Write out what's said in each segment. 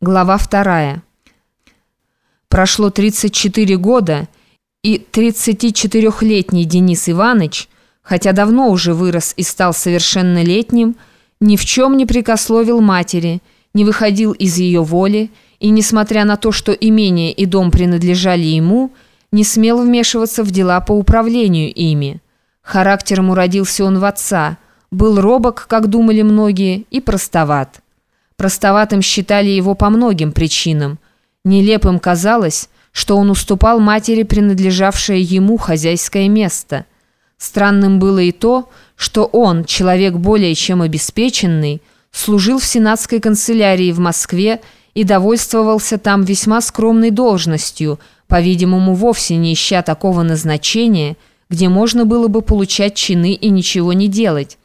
Глава вторая. Прошло 34 года, и 34-летний Денис Иванович, хотя давно уже вырос и стал совершеннолетним, ни в чем не прикословил матери, не выходил из ее воли, и, несмотря на то, что имение и дом принадлежали ему, не смел вмешиваться в дела по управлению ими. Характером уродился он в отца, был робок, как думали многие, и простоват. Простоватым считали его по многим причинам. Нелепым казалось, что он уступал матери принадлежавшее ему хозяйское место. Странным было и то, что он, человек более чем обеспеченный, служил в сенатской канцелярии в Москве и довольствовался там весьма скромной должностью, по-видимому, вовсе не ища такого назначения, где можно было бы получать чины и ничего не делать.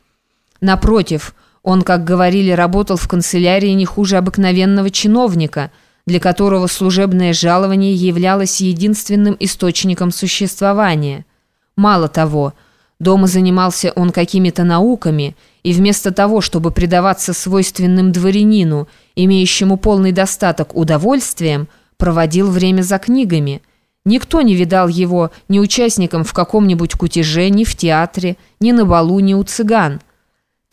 Напротив, он, как говорили, работал в канцелярии не хуже обыкновенного чиновника, для которого служебное жалование являлось единственным источником существования. Мало того, дома занимался он какими-то науками, и вместо того, чтобы предаваться свойственным дворянину, имеющему полный достаток удовольствием, проводил время за книгами. Никто не видал его ни участником в каком-нибудь кутеже, ни в театре, ни на балу, ни у цыган.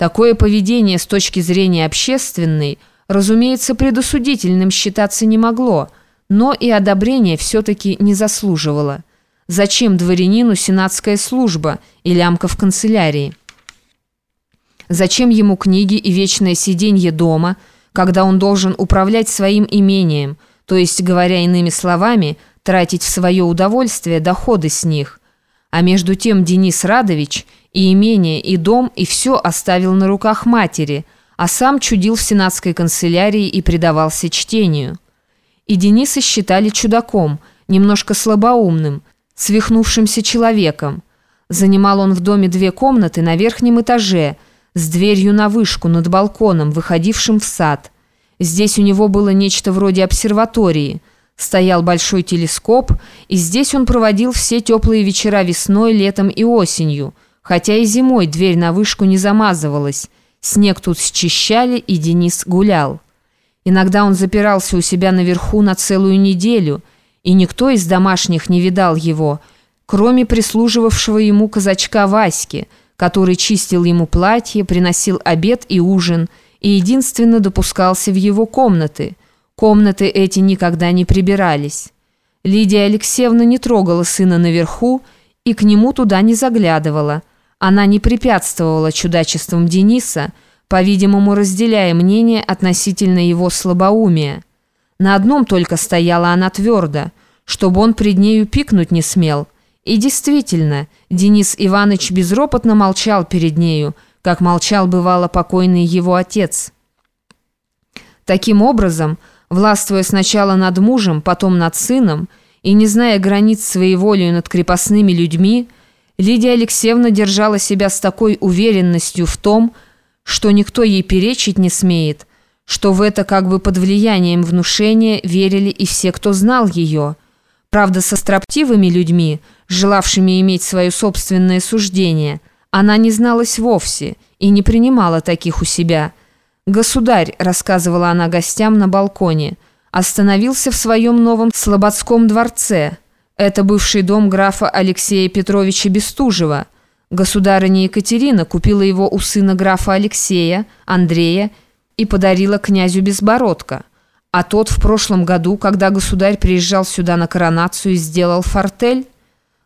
Такое поведение с точки зрения общественной, разумеется, предосудительным считаться не могло, но и одобрения все-таки не заслуживало. Зачем дворянину сенатская служба и лямка в канцелярии? Зачем ему книги и вечное сиденье дома, когда он должен управлять своим имением, то есть, говоря иными словами, тратить в свое удовольствие доходы с них? А между тем Денис Радович – и имение, и дом, и все оставил на руках матери, а сам чудил в сенатской канцелярии и предавался чтению. И Дениса считали чудаком, немножко слабоумным, свихнувшимся человеком. Занимал он в доме две комнаты на верхнем этаже, с дверью на вышку над балконом, выходившим в сад. Здесь у него было нечто вроде обсерватории. Стоял большой телескоп, и здесь он проводил все теплые вечера весной, летом и осенью – Хотя и зимой дверь на вышку не замазывалась. Снег тут счищали, и Денис гулял. Иногда он запирался у себя наверху на целую неделю, и никто из домашних не видал его, кроме прислуживавшего ему казачка Васьки, который чистил ему платье, приносил обед и ужин, и единственно допускался в его комнаты. Комнаты эти никогда не прибирались. Лидия Алексеевна не трогала сына наверху и к нему туда не заглядывала – она не препятствовала чудачествам Дениса, по-видимому, разделяя мнение относительно его слабоумия. На одном только стояла она твердо, чтобы он пред нею пикнуть не смел. И действительно, Денис Иванович безропотно молчал перед нею, как молчал бывало покойный его отец. Таким образом, властвуя сначала над мужем, потом над сыном, и не зная границ своей волей над крепостными людьми, Лидия Алексеевна держала себя с такой уверенностью в том, что никто ей перечить не смеет, что в это как бы под влиянием внушения верили и все, кто знал ее. Правда, со строптивыми людьми, желавшими иметь свое собственное суждение, она не зналась вовсе и не принимала таких у себя. «Государь», — рассказывала она гостям на балконе, — остановился в своем новом Слободском дворце — это бывший дом графа Алексея Петровича Бестужева. Государыня Екатерина купила его у сына графа Алексея, Андрея, и подарила князю Безбородко. А тот в прошлом году, когда государь приезжал сюда на коронацию, сделал фортель.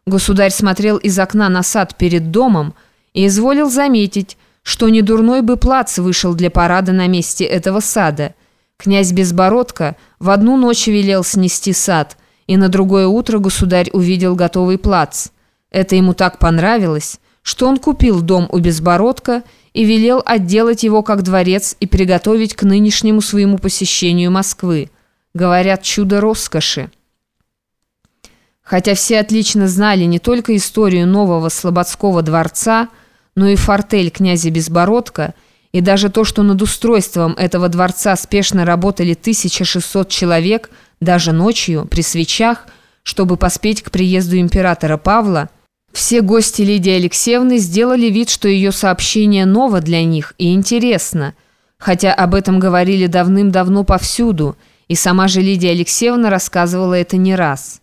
Государь смотрел из окна на сад перед домом и изволил заметить, что недурной бы плац вышел для парада на месте этого сада. Князь Безбородко в одну ночь велел снести сад – и на другое утро государь увидел готовый плац. Это ему так понравилось, что он купил дом у Безбородка и велел отделать его как дворец и приготовить к нынешнему своему посещению Москвы. Говорят, чудо роскоши. Хотя все отлично знали не только историю нового Слободского дворца, но и фортель князя Безбородка, и даже то, что над устройством этого дворца спешно работали 1600 человек – даже ночью, при свечах, чтобы поспеть к приезду императора Павла, все гости Лидии Алексеевны сделали вид, что ее сообщение ново для них и интересно, хотя об этом говорили давным-давно повсюду, И сама же Лидия Алексеевна рассказывала это не раз.